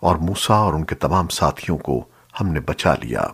اور موسیٰ اور ان کے تمام ساتھیوں کو ہم نے بچا لیا۔